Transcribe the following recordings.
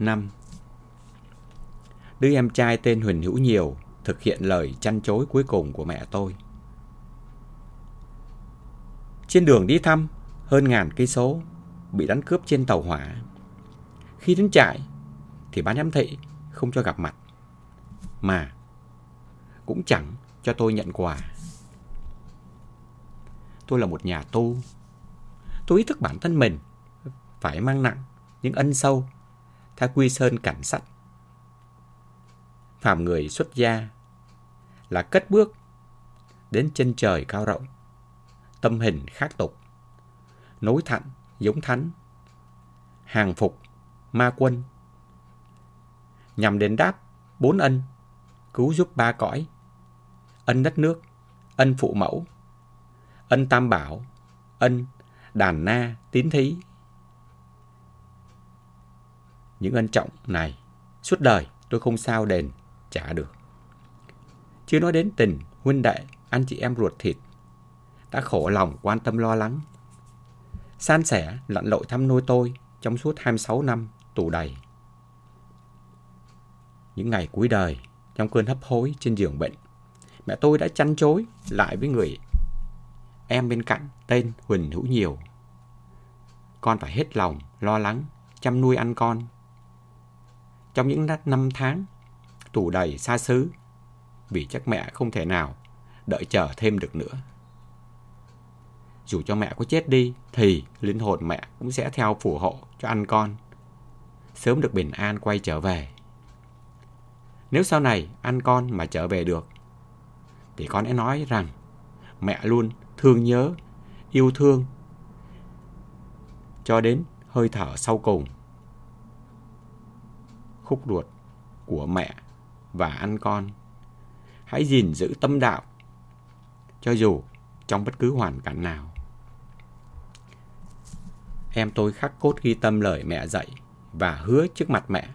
năm. Đứa em trai tên Huỳnh Hữu Nhiều thực hiện lời chăn chối cuối cùng của mẹ tôi. Trên đường đi thăm, hơn ngàn cây số, bị đánh cướp trên tàu hỏa. Khi đến trại, thì bán giám thị không cho gặp mặt. Mà cũng chẳng cho tôi nhận quà. Tôi là một nhà tu. Tôi ý thức bản thân mình phải mang nặng những ân sâu Tha quy sơn cảnh sắt. Phạm người xuất gia là cất bước đến chân trời cao rộng, tâm hình khác tục, nối thẳng giống thánh, hàng phục ma quân, nhằm đến đáp bốn ân, cứu giúp ba cõi, ân đất nước, ân phụ mẫu, ân tam bảo, ân đàn na tín thí. Những ân trọng này, suốt đời tôi không sao đền trả được. Chưa nói đến tình, huynh đệ, anh chị em ruột thịt, đã khổ lòng quan tâm lo lắng. San sẻ, lặn lội thăm nuôi tôi trong suốt 26 năm tù đầy. Những ngày cuối đời, trong cơn hấp hối trên giường bệnh, mẹ tôi đã chăn chối lại với người em bên cạnh tên Huỳnh Hữu Nhiều. Con phải hết lòng, lo lắng, chăm nuôi ăn con. Trong những năm tháng, tù đầy xa xứ, vì chắc mẹ không thể nào đợi chờ thêm được nữa. Dù cho mẹ có chết đi, thì linh hồn mẹ cũng sẽ theo phù hộ cho anh con, sớm được bình an quay trở về. Nếu sau này anh con mà trở về được, thì con sẽ nói rằng mẹ luôn thương nhớ, yêu thương cho đến hơi thở sau cùng. Khúc ruột của mẹ và ăn con. Hãy gìn giữ tâm đạo, cho dù trong bất cứ hoàn cảnh nào. Em tôi khắc cốt ghi tâm lời mẹ dạy và hứa trước mặt mẹ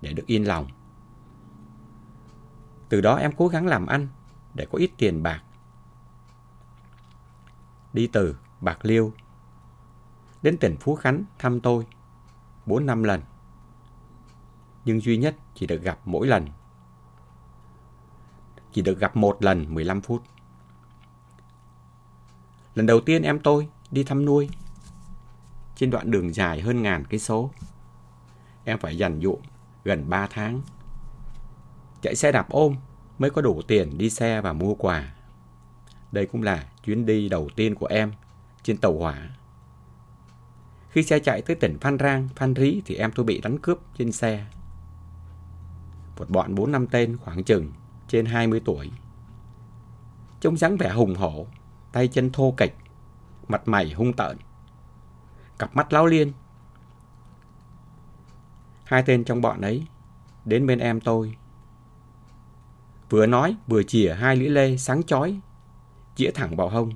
để được yên lòng. Từ đó em cố gắng làm ăn để có ít tiền bạc. Đi từ Bạc Liêu đến tỉnh Phú Khánh thăm tôi 4 năm lần. Nhưng duy nhất chỉ được gặp mỗi lần. Chỉ được gặp một lần 15 phút. Lần đầu tiên em tôi đi thăm nuôi trên đoạn đường dài hơn ngàn cây số. Em phải dành dụm gần 3 tháng. Chạy xe đạp ôm mới có đủ tiền đi xe và mua quà. Đây cũng là chuyến đi đầu tiên của em trên tàu hỏa. Khi xe chạy tới tỉnh Phan Rang, Phan Rí thì em tôi bị đánh cướp trên xe. Một bọn 4 năm tên khoảng chừng trên 20 tuổi. Trông dáng vẻ hùng hổ, tay chân thô kịch, mặt mày hung tợn. Cặp mắt lao liên. Hai tên trong bọn ấy đến bên em tôi. Vừa nói vừa chìa hai lưỡi lê sáng chói, chĩa thẳng vào hông.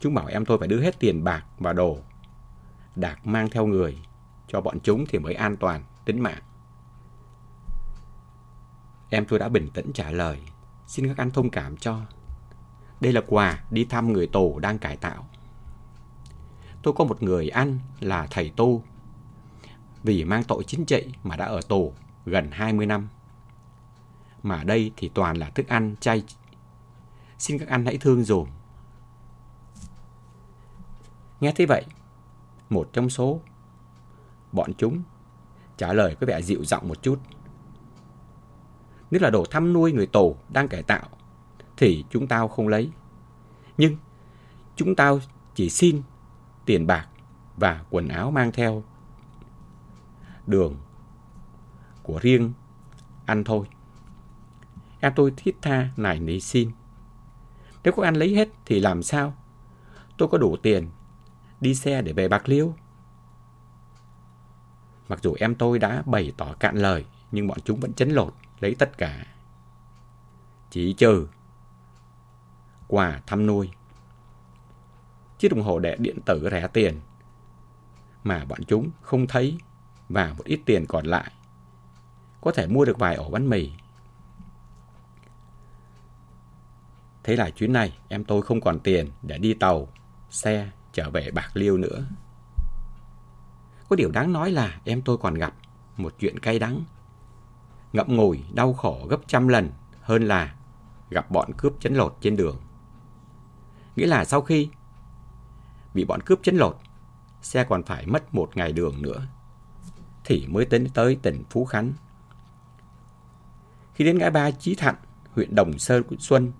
Chúng bảo em tôi phải đưa hết tiền bạc và đồ. Đạc mang theo người, cho bọn chúng thì mới an toàn, tính mạng. Em tôi đã bình tĩnh trả lời, xin các anh thông cảm cho. Đây là quà đi thăm người tù đang cải tạo. Tôi có một người anh là thầy tu. Vì mang tội chính trị mà đã ở tù gần 20 năm. Mà đây thì toàn là thức ăn chay. Xin các anh hãy thương dùm. Nghe thế vậy, một trong số bọn chúng trả lời có vẻ dịu giọng một chút. Nếu là đồ thăm nuôi người tù đang cải tạo thì chúng tao không lấy. Nhưng chúng tao chỉ xin tiền bạc và quần áo mang theo đường của riêng ăn thôi. Em tôi thiết tha nài nỉ xin. Nếu có ăn lấy hết thì làm sao? Tôi có đủ tiền đi xe để về Bạc Liêu. Mặc dù em tôi đã bày tỏ cạn lời, nhưng bọn chúng vẫn chấn lột, lấy tất cả. Chỉ trừ quà thăm nuôi. Chiếc đồng hồ đẻ điện tử rẻ tiền mà bọn chúng không thấy và một ít tiền còn lại. Có thể mua được vài ổ bánh mì. Thế là chuyến này em tôi không còn tiền để đi tàu, xe trở về Bạc Liêu nữa. Có điều đáng nói là em tôi còn gặp một chuyện cay đắng. Ngậm ngùi, đau khổ gấp trăm lần hơn là gặp bọn cướp chấn lột trên đường. Nghĩa là sau khi bị bọn cướp chấn lột, xe còn phải mất một ngày đường nữa, thì mới đến tới tỉnh Phú Khánh. Khi đến ngã ba Chí Thạnh, huyện Đồng Sơn, Xuân,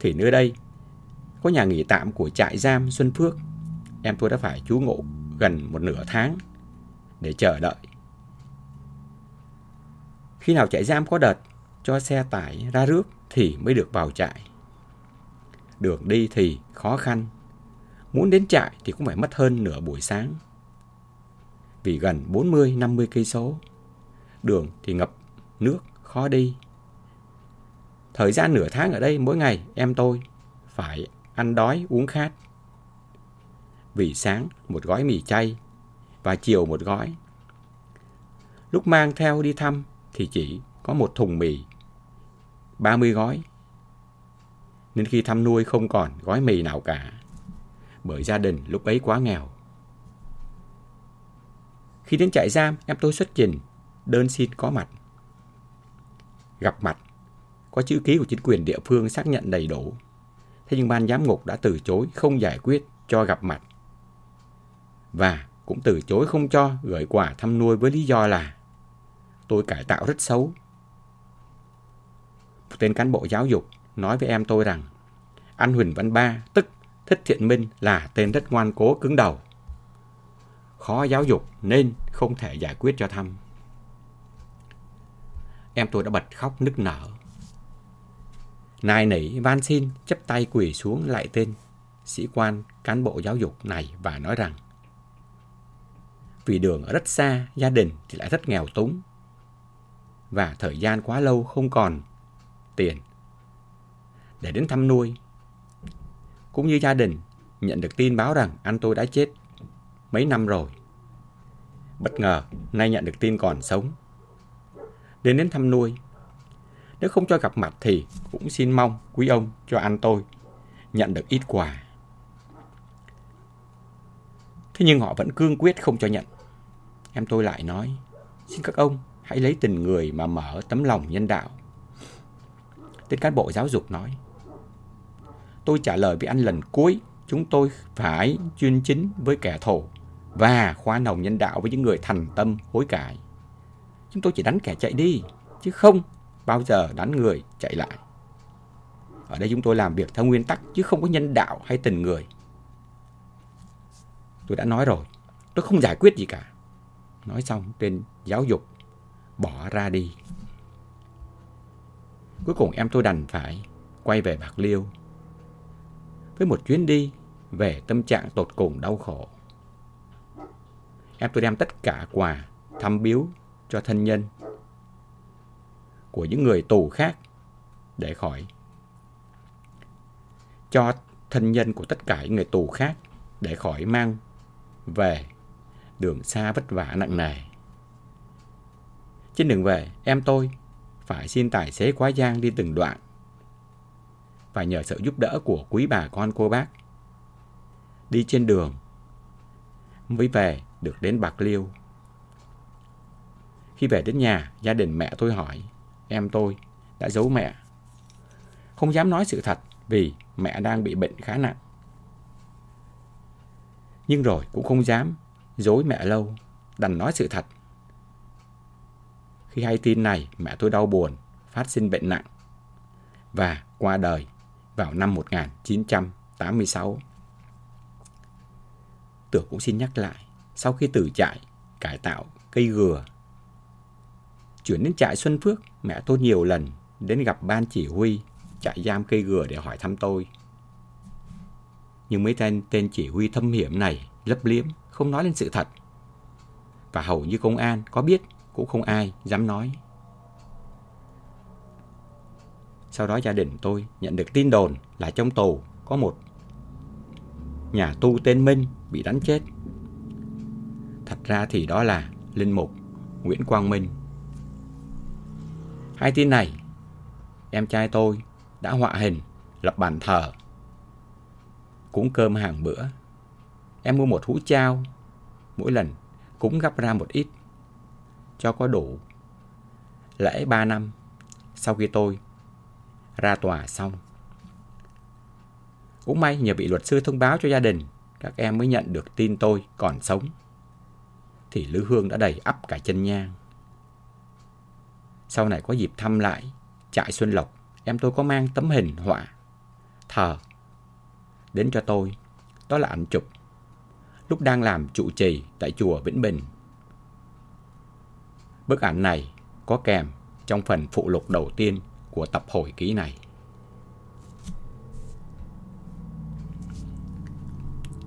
thì nơi đây có nhà nghỉ tạm của trại giam Xuân Phước. Em tôi đã phải trú ngụ gần một nửa tháng để chờ đợi. Khi nào trại giam có đợt cho xe tải ra rước thì mới được vào trại. Đường đi thì khó khăn. Muốn đến trại thì cũng phải mất hơn nửa buổi sáng. Vì gần 40-50 cây số, đường thì ngập nước khó đi. Thời gian nửa tháng ở đây mỗi ngày em tôi phải ăn đói uống khát. Vì sáng một gói mì chay và chiều một gói. Lúc mang theo đi thăm thì chỉ có một thùng mì, 30 gói. Nên khi thăm nuôi không còn gói mì nào cả, bởi gia đình lúc ấy quá nghèo. Khi đến trại giam, em tôi xuất trình, đơn xin có mặt. Gặp mặt, có chữ ký của chính quyền địa phương xác nhận đầy đủ. Thế nhưng ban giám ngục đã từ chối không giải quyết cho gặp mặt. Và cũng từ chối không cho gửi quà thăm nuôi với lý do là tôi cải tạo rất xấu. Một tên cán bộ giáo dục nói với em tôi rằng anh Huỳnh Văn Ba, tức Thích Thiện Minh là tên rất ngoan cố cứng đầu. Khó giáo dục nên không thể giải quyết cho thăm. Em tôi đã bật khóc nức nở. Nài nỉ van xin chấp tay quỳ xuống lại tên sĩ quan cán bộ giáo dục này và nói rằng vì đường ở rất xa, gia đình thì lại rất nghèo túng và thời gian quá lâu không còn tiền để đến thăm nuôi. Cũng như gia đình nhận được tin báo rằng anh tôi đã chết mấy năm rồi. Bất ngờ, nay nhận được tin còn sống. Đến đến thăm nuôi. Nếu không cho gặp mặt thì cũng xin mong quý ông cho anh tôi nhận được ít quà. Thế nhưng họ vẫn cương quyết không cho nhận. Em tôi lại nói, xin các ông hãy lấy tình người mà mở tấm lòng nhân đạo. Tên cán bộ giáo dục nói, tôi trả lời với anh lần cuối, chúng tôi phải chuyên chính với kẻ thù và khoa nồng nhân đạo với những người thành tâm hối cải. Chúng tôi chỉ đánh kẻ chạy đi, chứ không bao giờ đánh người chạy lại. Ở đây chúng tôi làm việc theo nguyên tắc chứ không có nhân đạo hay tình người. Tôi đã nói rồi, tôi không giải quyết gì cả. Nói xong, tên giáo dục bỏ ra đi. Cuối cùng em tôi đành phải quay về Bạc Liêu với một chuyến đi về tâm trạng tột cùng đau khổ. Em tôi đem tất cả quà thăm biếu cho thân nhân của những người tù khác để khỏi, cho thân nhân của tất cả những người tù khác để khỏi mang về đường xa vất vả nặng nề. Trên đường về, em tôi phải xin tài xế quá giang đi từng đoạn và nhờ sự giúp đỡ của quý bà con cô bác. Đi trên đường mới về được đến Bạc Liêu. Khi về đến nhà, gia đình mẹ tôi hỏi, em tôi đã giấu mẹ. Không dám nói sự thật vì mẹ đang bị bệnh khá nặng. Nhưng rồi cũng không dám dối mẹ lâu, đành nói sự thật. Khi hay tin này, mẹ tôi đau buồn, phát sinh bệnh nặng và qua đời vào năm 1986. Tưởng cũng xin nhắc lại, sau khi từ trại, cải tạo cây gừa, chuyển đến trại Xuân Phước, mẹ tôi nhiều lần đến gặp ban chỉ huy trại giam cây gừa để hỏi thăm tôi. Nhưng mấy tên tên chỉ huy thâm hiểm này lấp liếm, không nói lên sự thật. Và hầu như công an có biết cũng không ai dám nói. Sau đó gia đình tôi nhận được tin đồn là trong tù có một nhà tu tên Minh bị đánh chết. Thật ra thì đó là Linh Mục Nguyễn Quang Minh. Hai tin này, em trai tôi đã họa hình, lập bàn thờ, cúng cơm hàng bữa. Em mua một hũ trao, mỗi lần cúng gấp ra một ít cho có đủ lễ 3 năm sau khi tôi ra tòa xong. Cũng may nhờ bị luật sư thông báo cho gia đình, các em mới nhận được tin tôi còn sống. Thì Lữ Hương đã đầy ắp cả chân nhang. Sau này có dịp thăm lại trại Xuân Lộc, em tôi có mang tấm hình họa thờ đến cho tôi. Đó là ảnh chụp lúc đang làm trụ trì tại chùa Vĩnh Bình. Bức ảnh này có kèm trong phần phụ lục đầu tiên của tập hồi ký này.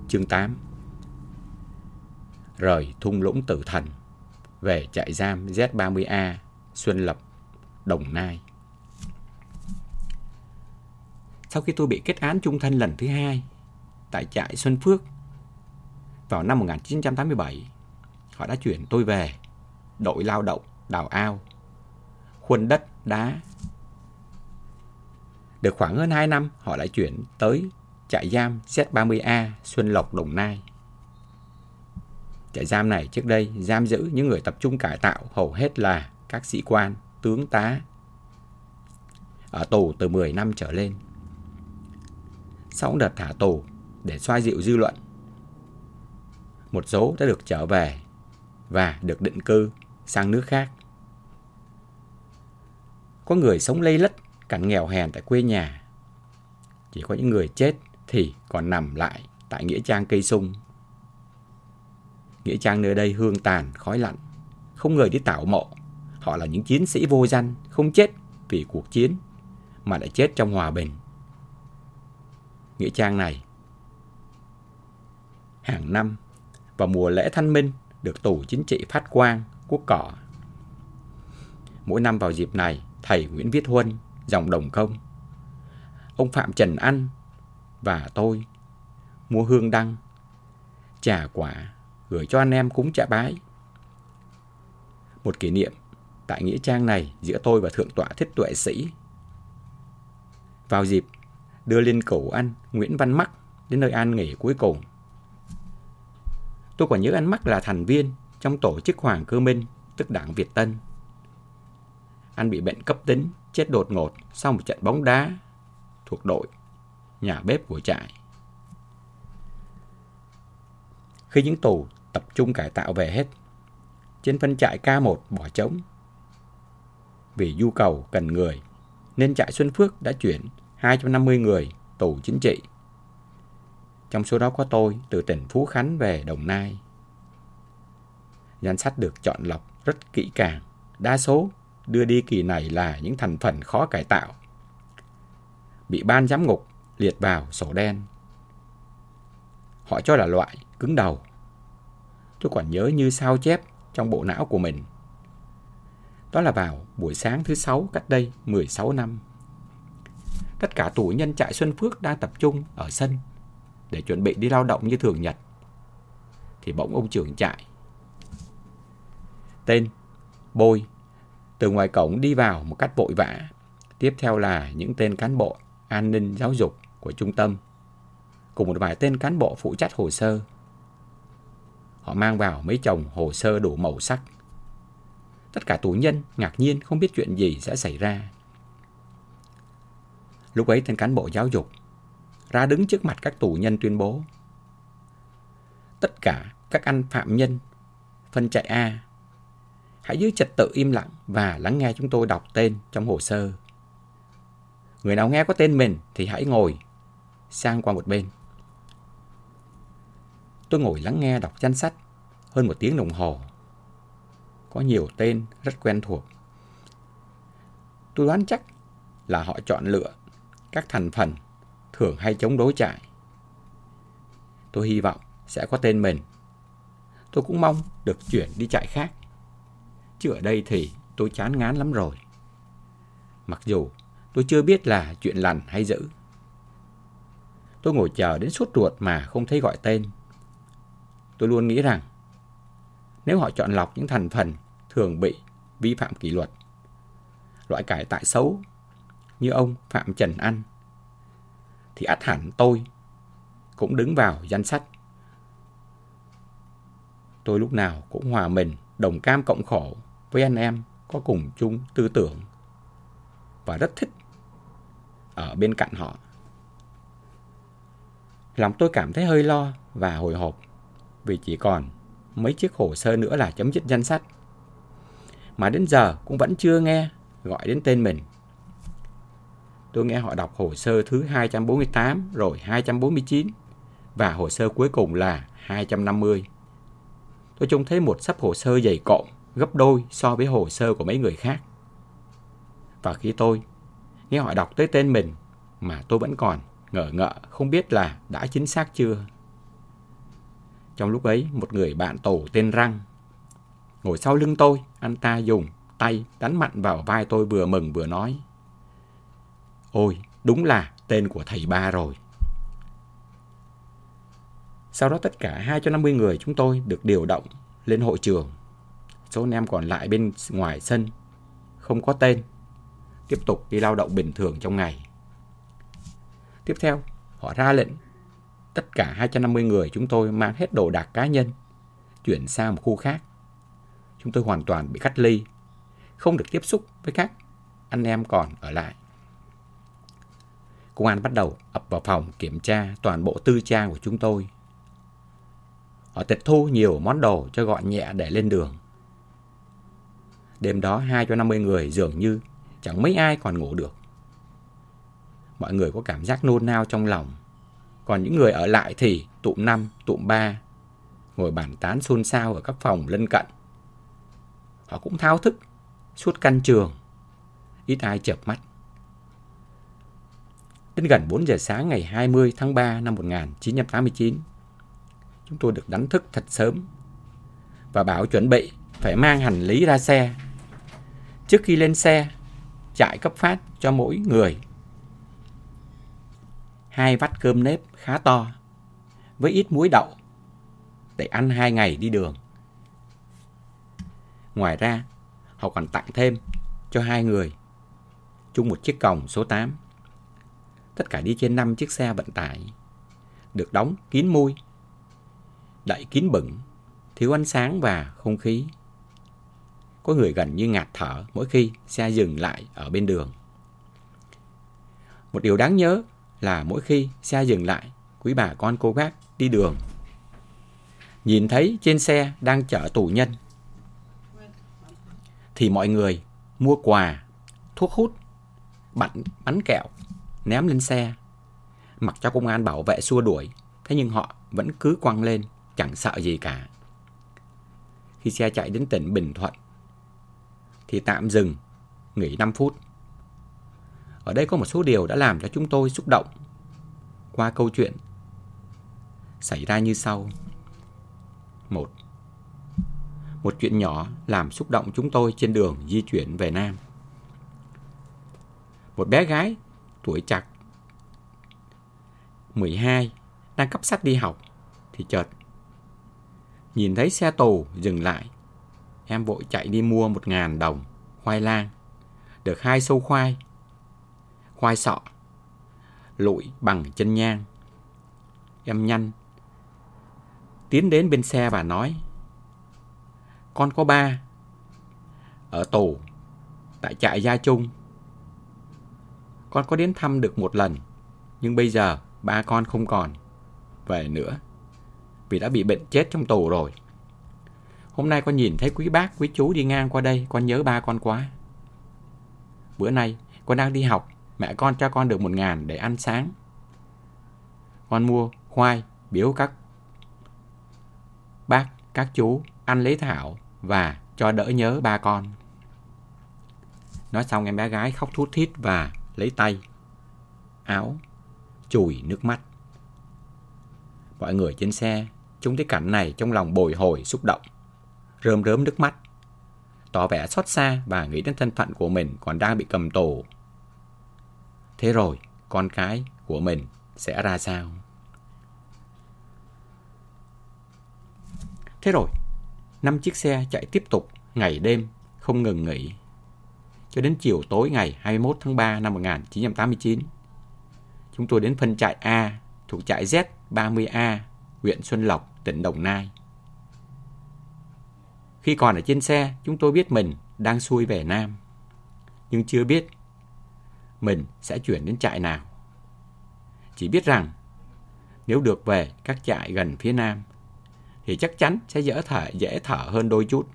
Chương 8 Rời thung lũng tử thần về trại giam Z30A Xuân Lập, Đồng Nai. Sau khi tôi bị kết án trung thân lần thứ hai tại trại Xuân Phước vào năm 1987, họ đã chuyển tôi về đội lao động đào ao, khuân đất, đá. Được khoảng hơn 2 năm, họ lại chuyển tới trại giam Z30A Xuân Lộc, Đồng Nai. Trại giam này trước đây giam giữ những người tập trung cải tạo hầu hết là các sĩ quan, tướng tá ở tù từ 10 năm trở lên. Sau đợt thả tù để xoa dịu dư luận, một số đã được trở về và được định cư sang nước khác. Có người sống lây lất cảnh nghèo hèn tại quê nhà. Chỉ có những người chết thì còn nằm lại tại Nghĩa Trang Cây Sung. Nghĩa Trang nơi đây hương tàn, khói lạnh. Không người đi tạo mộ. Họ là những chiến sĩ vô danh, không chết vì cuộc chiến, mà lại chết trong hòa bình. Nghĩa Trang này hàng năm vào mùa lễ thanh minh được tù chính trị phát quang quốc cỏ. Mỗi năm vào dịp này, thầy Nguyễn Viết Huân, dòng đồng công, ông Phạm Trần Ăn và tôi mua hương đăng, trà quả gửi cho anh em cúng trả bái. Một kỷ niệm tại nghĩa trang này giữa tôi và thượng tọa thích tuệ sĩ. Vào dịp đưa lên cửu anh Nguyễn Văn Mắc đến nơi an nghỉ cuối cùng. Tôi còn nhớ anh Mắc là thành viên trong tổ chức Hoàng Cơ Minh, tức đảng Việt Tân. Anh bị bệnh cấp tính, chết đột ngột sau một trận bóng đá thuộc đội nhà bếp của trại. Khi những tù tập trung cải tạo về hết, trên phân trại K1 bỏ trống. Vì nhu cầu cần người, nên trại Xuân Phước đã chuyển 250 người tù chính trị. Trong số đó có tôi từ tỉnh Phú Khánh về Đồng Nai. Danh sách được chọn lọc rất kỹ càng, đa số đưa đi kỳ này là những thành phần khó cải tạo. Bị ban giám ngục liệt vào sổ đen. Họ cho là loại cứng đầu. Tôi còn nhớ như sao chép trong bộ não của mình. Đó là vào buổi sáng thứ sáu cách đây 16 năm. Tất cả tù nhân trại Xuân Phước đang tập trung ở sân để chuẩn bị đi lao động như thường nhật. Thì bỗng ông trưởng trại tên Bôi từ ngoài cổng đi vào một cách vội vã. Tiếp theo là những tên cán bộ an ninh giáo dục của trung tâm cùng một vài tên cán bộ phụ trách hồ sơ. Họ mang vào mấy chồng hồ sơ đủ màu sắc. Tất cả tù nhân ngạc nhiên không biết chuyện gì sẽ xảy ra. Lúc ấy tên cán bộ giáo dục ra đứng trước mặt các tù nhân tuyên bố, Tất cả các anh phạm nhân, phân trại A hãy giữ trật tự im lặng và lắng nghe chúng tôi đọc tên trong hồ sơ. Người nào nghe có tên mình thì hãy ngồi sang qua một bên. Tôi ngồi lắng nghe đọc danh sách hơn một tiếng đồng hồ. Có nhiều tên rất quen thuộc. Tôi đoán chắc là họ chọn lựa các thành phần thường hay chống đối trại. Tôi hy vọng sẽ có tên mình. Tôi cũng mong được chuyển đi trại khác. Chứ ở đây thì tôi chán ngán lắm rồi. Mặc dù tôi chưa biết là chuyện lành hay dữ. Tôi ngồi chờ đến suốt ruột mà không thấy gọi tên. Tôi luôn nghĩ rằng nếu họ chọn lọc những thành phần thường bị vi phạm kỷ luật, loại cải tại xấu như ông Phạm Trần Anh, thì ắt hẳn tôi cũng đứng vào danh sách. Tôi lúc nào cũng hòa mình, đồng cam cộng khổ với anh em có cùng chung tư tưởng và rất thích ở bên cạnh họ. Lòng tôi cảm thấy hơi lo và hồi hộp vì chỉ còn mấy chiếc hồ sơ nữa là chấm dứt danh sách. Mà đến giờ cũng vẫn chưa nghe gọi đến tên mình. Tôi nghe họ đọc hồ sơ thứ 248 rồi 249 và hồ sơ cuối cùng là 250. Tôi trông thấy một sắp hồ sơ dày cộm gấp đôi so với hồ sơ của mấy người khác. Và khi tôi nghe họ đọc tới tên mình mà tôi vẫn còn ngờ ngợ không biết là đã chính xác chưa. Trong lúc ấy, một người bạn tổ tên Răng ngồi sau lưng tôi, anh ta dùng tay đánh mạnh vào vai tôi vừa mừng vừa nói. Ôi, đúng là tên của thầy ba rồi. Sau đó tất cả 250 người chúng tôi được điều động lên hội trường. Số anh em còn lại bên ngoài sân, không có tên, tiếp tục đi lao động bình thường trong ngày. Tiếp theo, họ ra lệnh tất cả 250 người chúng tôi mang hết đồ đạc cá nhân, chuyển sang một khu khác. Chúng tôi hoàn toàn bị cách ly, không được tiếp xúc với các anh em còn ở lại. Công an bắt đầu ập vào phòng kiểm tra toàn bộ tư trang của chúng tôi. Họ tịch thu nhiều món đồ cho gọn nhẹ để lên đường. Đêm đó hai cho 50 người dường như chẳng mấy ai còn ngủ được. Mọi người có cảm giác nôn nao trong lòng. Còn những người ở lại thì tụm năm, tụm ba, ngồi bàn tán xôn xao ở các phòng lân cận. Họ cũng thao thức suốt căn trường, ít ai chợp mắt. Đến gần 4 giờ sáng ngày 20 tháng 3 năm 1989, chúng tôi được đánh thức thật sớm và bảo chuẩn bị phải mang hành lý ra xe. Trước khi lên xe, trại cấp phát cho mỗi người hai vắt cơm nếp khá to với ít muối đậu để ăn hai ngày đi đường. Ngoài ra, họ còn tặng thêm cho hai người chung một chiếc còng số 8. Tất cả đi trên 5 chiếc xe vận tải, được đóng kín mui, đậy kín bẩn, thiếu ánh sáng và không khí. Có người gần như ngạt thở mỗi khi xe dừng lại ở bên đường. Một điều đáng nhớ là mỗi khi xe dừng lại, quý bà con cô bác đi đường. Nhìn thấy trên xe đang chở tù nhân, thì mọi người mua quà, thuốc hút, bắn, bắn kẹo, ném lên xe. Mặc cho công an bảo vệ xua đuổi, thế nhưng họ vẫn cứ quăng lên, chẳng sợ gì cả. Khi xe chạy đến tỉnh Bình Thuận, thì tạm dừng, nghỉ 5 phút. Ở đây có một số điều đã làm cho chúng tôi xúc động qua câu chuyện xảy ra như sau. Một, một chuyện nhỏ làm xúc động chúng tôi trên đường di chuyển về Nam. Một bé gái tuổi chặt 12 đang cấp sách đi học thì chợt nhìn thấy xe tù dừng lại. Em vội chạy đi mua một ngàn đồng khoai lang, được hai sâu khoai, khoai sọ, lụi bằng chân nhang. Em nhanh tiến đến bên xe và nói con có ba ở tù tại trại Gia Trung. Con có đến thăm được một lần, nhưng bây giờ ba con không còn về nữa vì đã bị bệnh chết trong tù rồi. Hôm nay con nhìn thấy quý bác, quý chú đi ngang qua đây, con nhớ ba con quá. Bữa nay, con đang đi học, mẹ con cho con được một ngàn để ăn sáng. Con mua khoai, biếu các bác, các chú ăn lấy thảo và cho đỡ nhớ ba con. Nói xong em bé gái khóc thút thít và lấy tay, áo, chùi nước mắt. Mọi người trên xe chúng thấy cảnh này trong lòng bồi hồi xúc động, rơm rớm nước mắt, tỏ vẻ xót xa và nghĩ đến thân phận của mình còn đang bị cầm tù. Thế rồi, con cái của mình sẽ ra sao? Thế rồi, năm chiếc xe chạy tiếp tục ngày đêm, không ngừng nghỉ. Cho đến chiều tối ngày 21 tháng 3 năm 1989, chúng tôi đến phân trại A thuộc trại Z30A, huyện Xuân Lộc, tỉnh Đồng Nai. Khi còn ở trên xe, chúng tôi biết mình đang xuôi về Nam. Nhưng chưa biết mình sẽ chuyển đến trại nào. Chỉ biết rằng nếu được về các trại gần phía Nam thì chắc chắn sẽ dễ thở, dễ thở hơn đôi chút.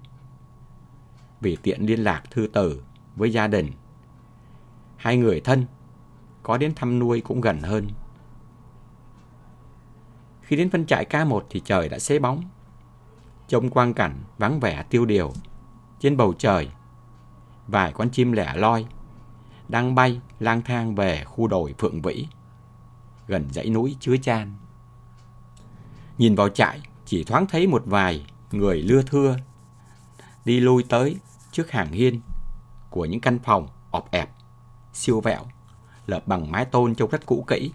Vì tiện liên lạc thư từ với gia đình, hai người thân có đến thăm nuôi cũng gần hơn. Khi đến phân trại K1 thì trời đã xế bóng. Trông quang cảnh vắng vẻ tiêu điều. Trên bầu trời, vài con chim lẻ loi đang bay lang thang về khu đồi Phượng Vĩ, gần dãy núi Chứa Chan. Nhìn vào trại, chỉ thoáng thấy một vài người lưa thưa đi lui tới trước hàng hiên của những căn phòng ọp ẹp, siêu vẹo, lợp bằng mái tôn trông rất cũ kỹ,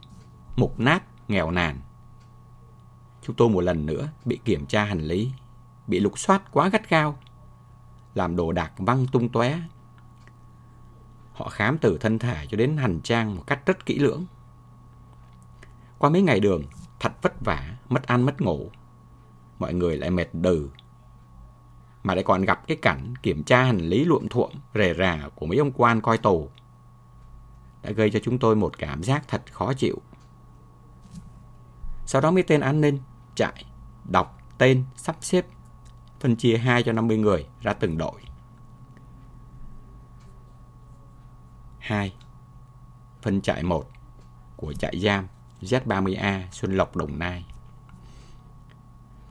mục nát, nghèo nàn. Chúng tôi một lần nữa bị kiểm tra hành lý, bị lục soát quá gắt gao, làm đồ đạc văng tung tóe. Họ khám từ thân thể cho đến hành trang một cách rất kỹ lưỡng. Qua mấy ngày đường, thật vất vả, mất ăn mất ngủ. Mọi người lại mệt đừ. Mà lại còn gặp cái cảnh kiểm tra hành lý luộm thuộm, rề rà của mấy ông quan coi tù. Đã gây cho chúng tôi một cảm giác thật khó chịu. Sau đó mấy tên an ninh, trại, đọc, tên, sắp xếp, phân chia 2 cho 50 người ra từng đội. 2. Phân trại 1 của trại giam Z30A Xuân Lộc Đồng Nai.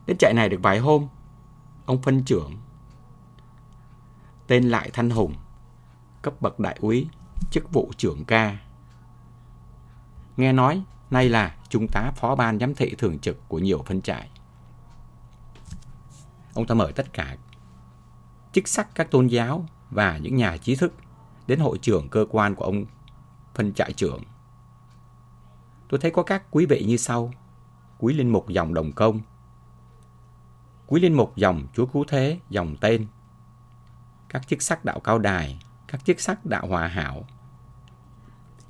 Đến trại này được vài hôm, ông phân trưởng tên Lại Thanh Hùng, cấp bậc đại úy, chức vụ trưởng ca. Nghe nói nay là trung tá phó ban giám thị thường trực của nhiều phân trại. Ông ta mời tất cả chức sắc các tôn giáo và những nhà trí thức đến hội trưởng cơ quan của ông phân trại trưởng tôi thấy có các quý vị như sau. Quý linh mục dòng đồng công. Quý linh mục dòng Chúa Cứu Thế, dòng tên. Các chức sắc đạo cao đài, các chức sắc đạo hòa hảo.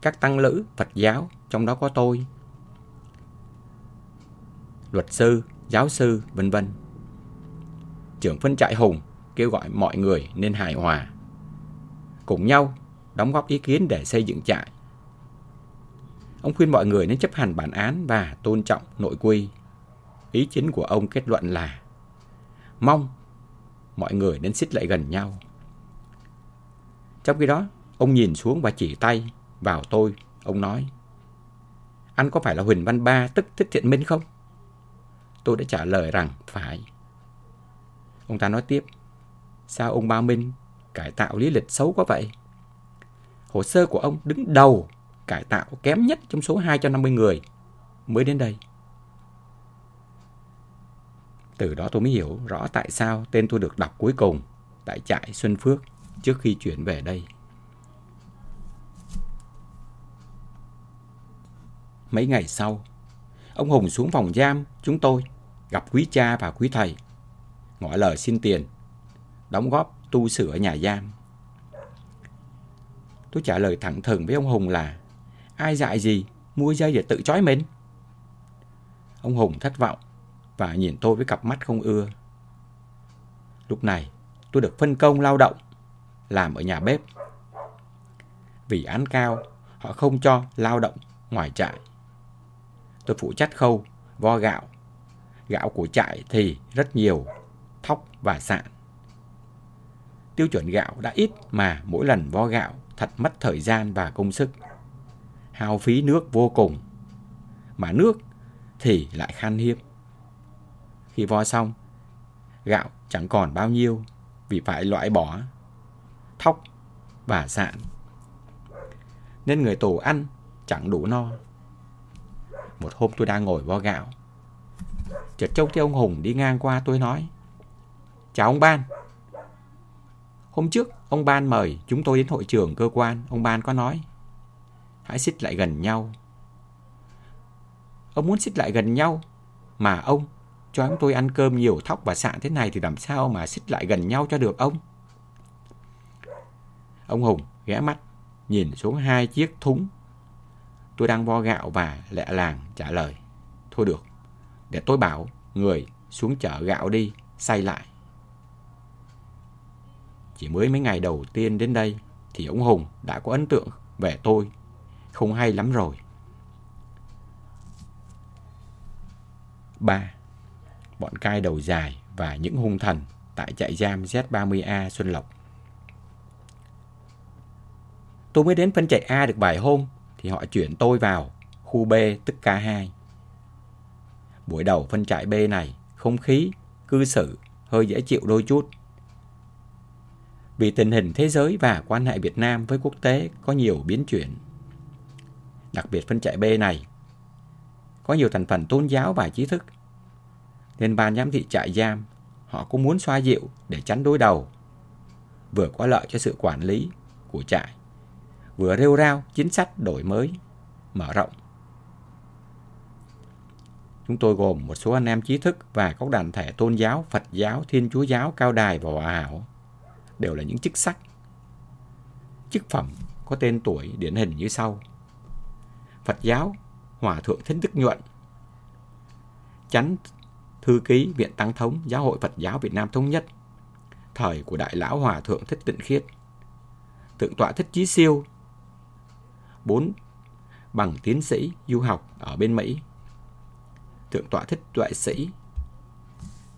Các tăng lữ, Phật giáo, trong đó có tôi. Luật sư, giáo sư, vân vân. Trưởng phân trại Hùng kêu gọi mọi người nên hài hòa. Cùng nhau đóng góp ý kiến để xây dựng trại Ông khuyên mọi người nên chấp hành bản án và tôn trọng nội quy. Ý chính của ông kết luận là mong mọi người nên xích lại gần nhau. Trong khi đó, ông nhìn xuống và chỉ tay vào tôi. Ông nói, anh có phải là Huỳnh Văn Ba tức Thích Thiện Minh không? Tôi đã trả lời rằng phải. Ông ta nói tiếp, sao ông Ba Minh cải tạo lý lịch xấu quá vậy? Hồ sơ của ông đứng đầu cải tạo kém nhất trong số 250 người mới đến đây. Từ đó tôi mới hiểu rõ tại sao tên tôi được đọc cuối cùng tại trại Xuân Phước trước khi chuyển về đây. Mấy ngày sau, ông Hùng xuống phòng giam chúng tôi gặp quý cha và quý thầy, ngỏ lời xin tiền, đóng góp tu sửa nhà giam. Tôi trả lời thẳng thừng với ông Hùng là Ai dạy gì mua dây để tự trói mình? Ông Hùng thất vọng và nhìn tôi với cặp mắt không ưa. Lúc này tôi được phân công lao động, làm ở nhà bếp. Vì án cao, họ không cho lao động ngoài trại. Tôi phụ trách khâu, vo gạo. Gạo của trại thì rất nhiều, thóc và sạn. Tiêu chuẩn gạo đã ít mà mỗi lần vo gạo thật mất thời gian và công sức hao phí nước vô cùng. Mà nước thì lại khan hiếm. Khi vo xong, gạo chẳng còn bao nhiêu vì phải loại bỏ thóc và sạn. Nên người tù ăn chẳng đủ no. Một hôm tôi đang ngồi vo gạo. Chợt trông thấy ông Hùng đi ngang qua tôi nói Chào ông Ban Hôm trước ông Ban mời chúng tôi đến hội trường cơ quan Ông Ban có nói hãy xích lại gần nhau. Ông muốn xích lại gần nhau, mà ông cho chúng tôi ăn cơm nhiều thóc và sạn thế này thì làm sao mà xích lại gần nhau cho được ông? Ông Hùng ghé mắt, nhìn xuống hai chiếc thúng. Tôi đang vo gạo và lẹ làng trả lời. Thôi được, để tôi bảo người xuống chở gạo đi, xay lại. Chỉ mới mấy ngày đầu tiên đến đây thì ông Hùng đã có ấn tượng về tôi. Không hay lắm rồi. 3. Bọn cai đầu dài và những hung thần tại trại giam Z30A Xuân Lộc. Tôi mới đến phân trại A được vài hôm thì họ chuyển tôi vào khu B tức K2. Buổi đầu phân trại B này, không khí, cư xử hơi dễ chịu đôi chút. Vì tình hình thế giới và quan hệ Việt Nam với quốc tế có nhiều biến chuyển. Đặc biệt phân trại B này có nhiều thành phần tôn giáo và trí thức. Nên ban giám thị trại giam họ cũng muốn xoa dịu để tránh đối đầu. Vừa có lợi cho sự quản lý của trại, vừa rêu rao chính sách đổi mới, mở rộng. Chúng tôi gồm một số anh em trí thức và các đoàn thể tôn giáo, Phật giáo, Thiên Chúa giáo, Cao Đài và Hòa Hảo đều là những chức sắc. Chức phẩm có tên tuổi điển hình như sau. Phật giáo, Hòa Thượng Thích Đức Nhuận, Chánh Thư ký Viện Tăng Thống Giáo hội Phật giáo Việt Nam Thống Nhất, thời của Đại Lão Hòa Thượng Thích Tịnh Khiết, Thượng tọa Thích Chí Siêu, bốn bằng tiến sĩ du học ở bên Mỹ, Thượng tọa Thích Tuệ Sĩ,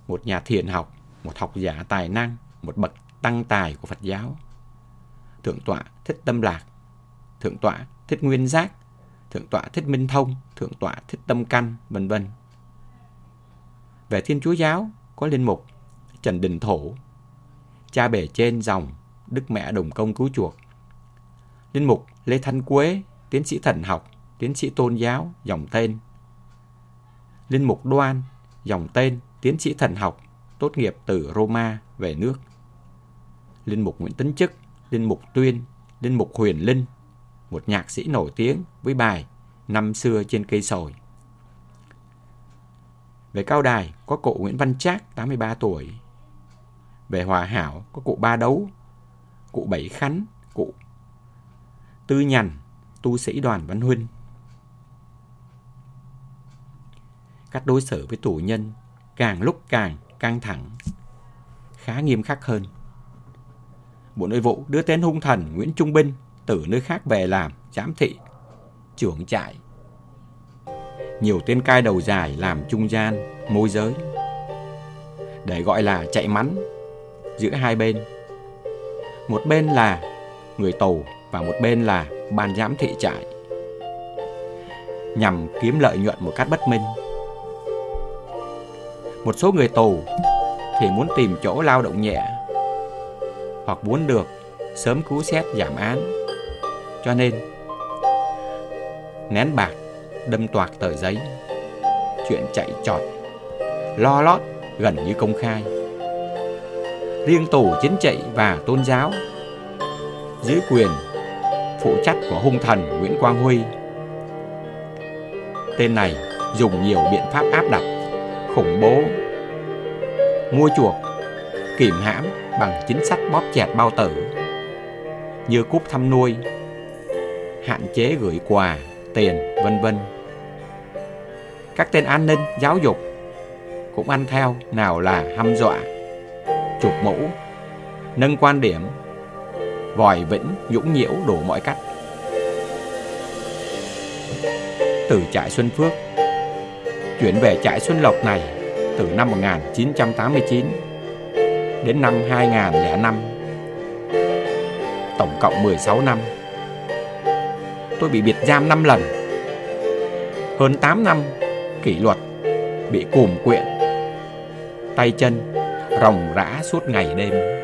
một nhà thiền học, một học giả tài năng, một bậc tăng tài của Phật giáo. Thượng tọa Thích Tâm Lạc, Thượng tọa Thích Nguyên Giác, Thượng tọa Thích Minh Thông, Thượng tọa Thích Tâm Căn, vân vân. Về Thiên Chúa giáo có linh mục Trần Đình Thổ, cha bề trên dòng Đức Mẹ Đồng Công Cứu Chuộc. Linh mục Lê Thanh Quế, tiến sĩ thần học, tiến sĩ tôn giáo, dòng tên. Linh mục Đoan, dòng tên, tiến sĩ thần học, tốt nghiệp từ Roma về nước. Linh mục Nguyễn Tấn Chức, Linh mục Tuyên, Linh mục Huyền Linh, một nhạc sĩ nổi tiếng với bài Năm xưa trên cây sồi. Về cao đài có cụ Nguyễn Văn Trác, 83 tuổi. Về hòa hảo có cụ Ba Đấu, cụ Bảy Khánh, cụ Tư Nhằn, tu sĩ đoàn Văn Huynh. Cách đối xử với tù nhân càng lúc càng căng thẳng, khá nghiêm khắc hơn. Bộ Nội vụ đưa tên hung thần Nguyễn Trung Binh từ nơi khác về làm giám thị, trưởng trại. Nhiều tên cai đầu dài làm trung gian, môi giới. Để gọi là chạy mắn giữa hai bên. Một bên là người tù và một bên là ban giám thị trại. Nhằm kiếm lợi nhuận một cách bất minh. Một số người tù thì muốn tìm chỗ lao động nhẹ hoặc muốn được sớm cứu xét giảm án. Cho nên nén bạc đâm toạc tờ giấy. Chuyện chạy trọt, lo lót gần như công khai. Riêng tổ chiến chạy và tôn giáo dưới quyền phụ trách của hung thần Nguyễn Quang Huy. Tên này dùng nhiều biện pháp áp đặt, khủng bố, mua chuộc, kìm hãm bằng chính sách bóp chặt bao tử như cúp thăm nuôi, hạn chế gửi quà, tiền, vân vân. Các tên an ninh, giáo dục cũng ăn theo nào là hăm dọa, chụp mũ, nâng quan điểm, vòi vĩnh, nhũng nhiễu đủ mọi cách. Từ trại Xuân Phước chuyển về trại Xuân Lộc này từ năm 1989 đến năm 2005 tổng cộng 16 năm. Tôi bị biệt giam 5 lần. Hơn 8 năm kỷ luật, bị cùm quyện, tay chân ròng rã suốt ngày đêm.